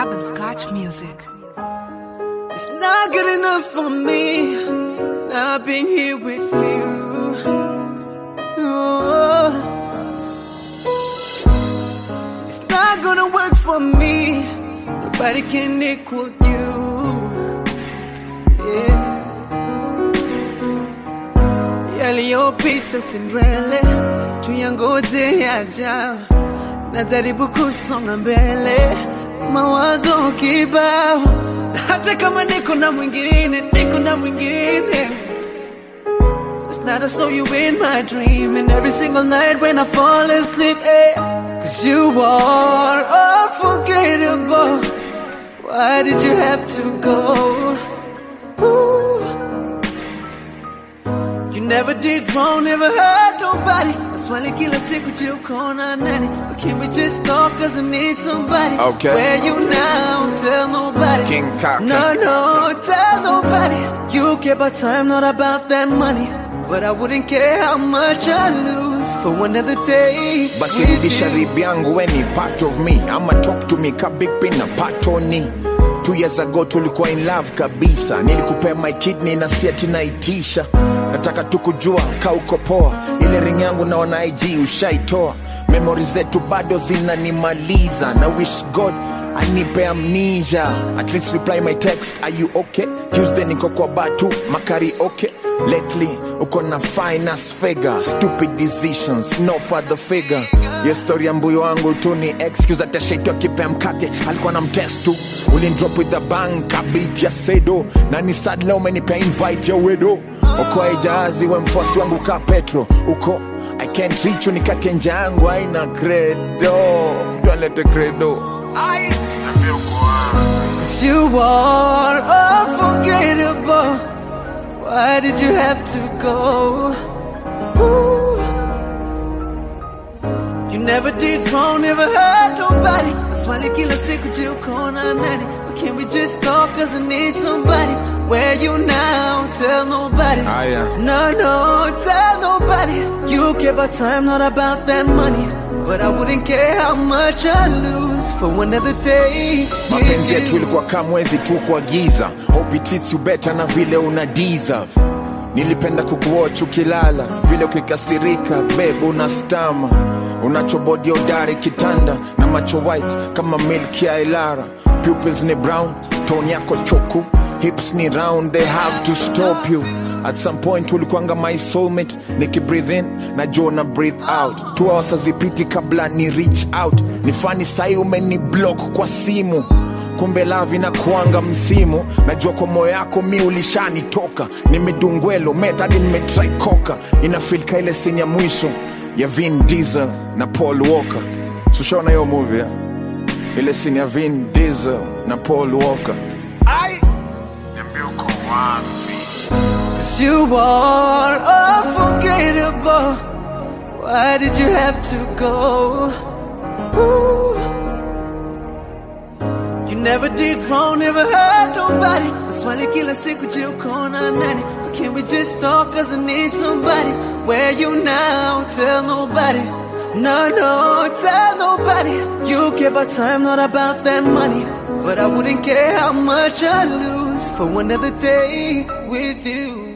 Urban Scotch Music. It's not good enough for me not being here with you. Oh. It's not gonna work for me. Nobody can equal you. Yeah. Yaliyopita si ndwele, tuyangoje yajayo. Najaribu kusonga mbele, mawazo kibao, hata kama niko na mwingine, niko na mwingine. It's not I saw you in my dream, and every single night when I fall asleep, eh? Cause you are unforgettable. Why did you have to go? Ooh. Never did wrong, never hurt nobody. Swali kila siku jiukona nani But can we just talk cause I need somebody? Okay. Where you now, tell nobody. King Kaka. No, no, tell nobody. You care about time, not about that money. But I wouldn't care how much I lose For one other day basi with rudisha you. rib yangu weni part of me. Ama talk to me ka big pin na patoni two years ago tulikuwa in love kabisa. Nilikupea my kidney na siati naitisha nataka tu kujua ka uko ile ring yangu naona ig ushaitoa. Memori zetu bado zinanimaliza. Na wish god anipe amnesia. At reply my text. Are you okay? Tuesday niko kwa batu makari okay? Lately uko na finance figure. Stupid decisions no father figure. Yo story ya mbuyo wangu tu ni excuse. Atashaitwa kipea mkate alikuwa na mtestu. Ulindrop with the bank abit ya sedo. Na ni sad leo umenipea invite ya wedo okoa we wangu petro uko i can't reach you haina credo credo Ai. You are unforgettable. Why did you have to go? You never did wrong, never hurt nobody. Swali kila siku jiukona nani. But can we just talk cause I need somebody? Where you now? Tell nobody. Ah, yeah. No, no, tell nobody. You care about time, not about that money. But I wouldn't care how much I lose for one other day. mapenzi yetu ilikuwa kama mwezi tu kwa giza hope it treats you better na vile una deserve nilipenda kukuwatch ukilala vile ukikasirika bebu na stama unachobodi odari kitanda na macho white kama milk ya ilara pupils ni brown tone yako choku hips ni round they have to stop you. At some point ulikwanga my soulmate nikibreathe in na jo na breathe out. Two hours hazipiti kabla ni reach out. Ni fani sai umeni block kwa simu. Kumbe lavi na kuanga msimu. Najua kwa moyo yako mi ulishanitoka. Nimedungwelo methadi nimetrai koka inafilka ile sini ya mwisho ya vin diesel na paul walker. Sushaona hiyo movie ile sini vin diesel na paul walker wapi You are unforgettable. Why did you have to go? Ooh. You never did wrong, never hurt nobody. Swali kila siku jiukona nani. But can we just talk cause I need somebody? Where you now? Tell nobody. No, no, tell nobody. You care about time, not about that money. But I wouldn't care how much I lose for another day with you.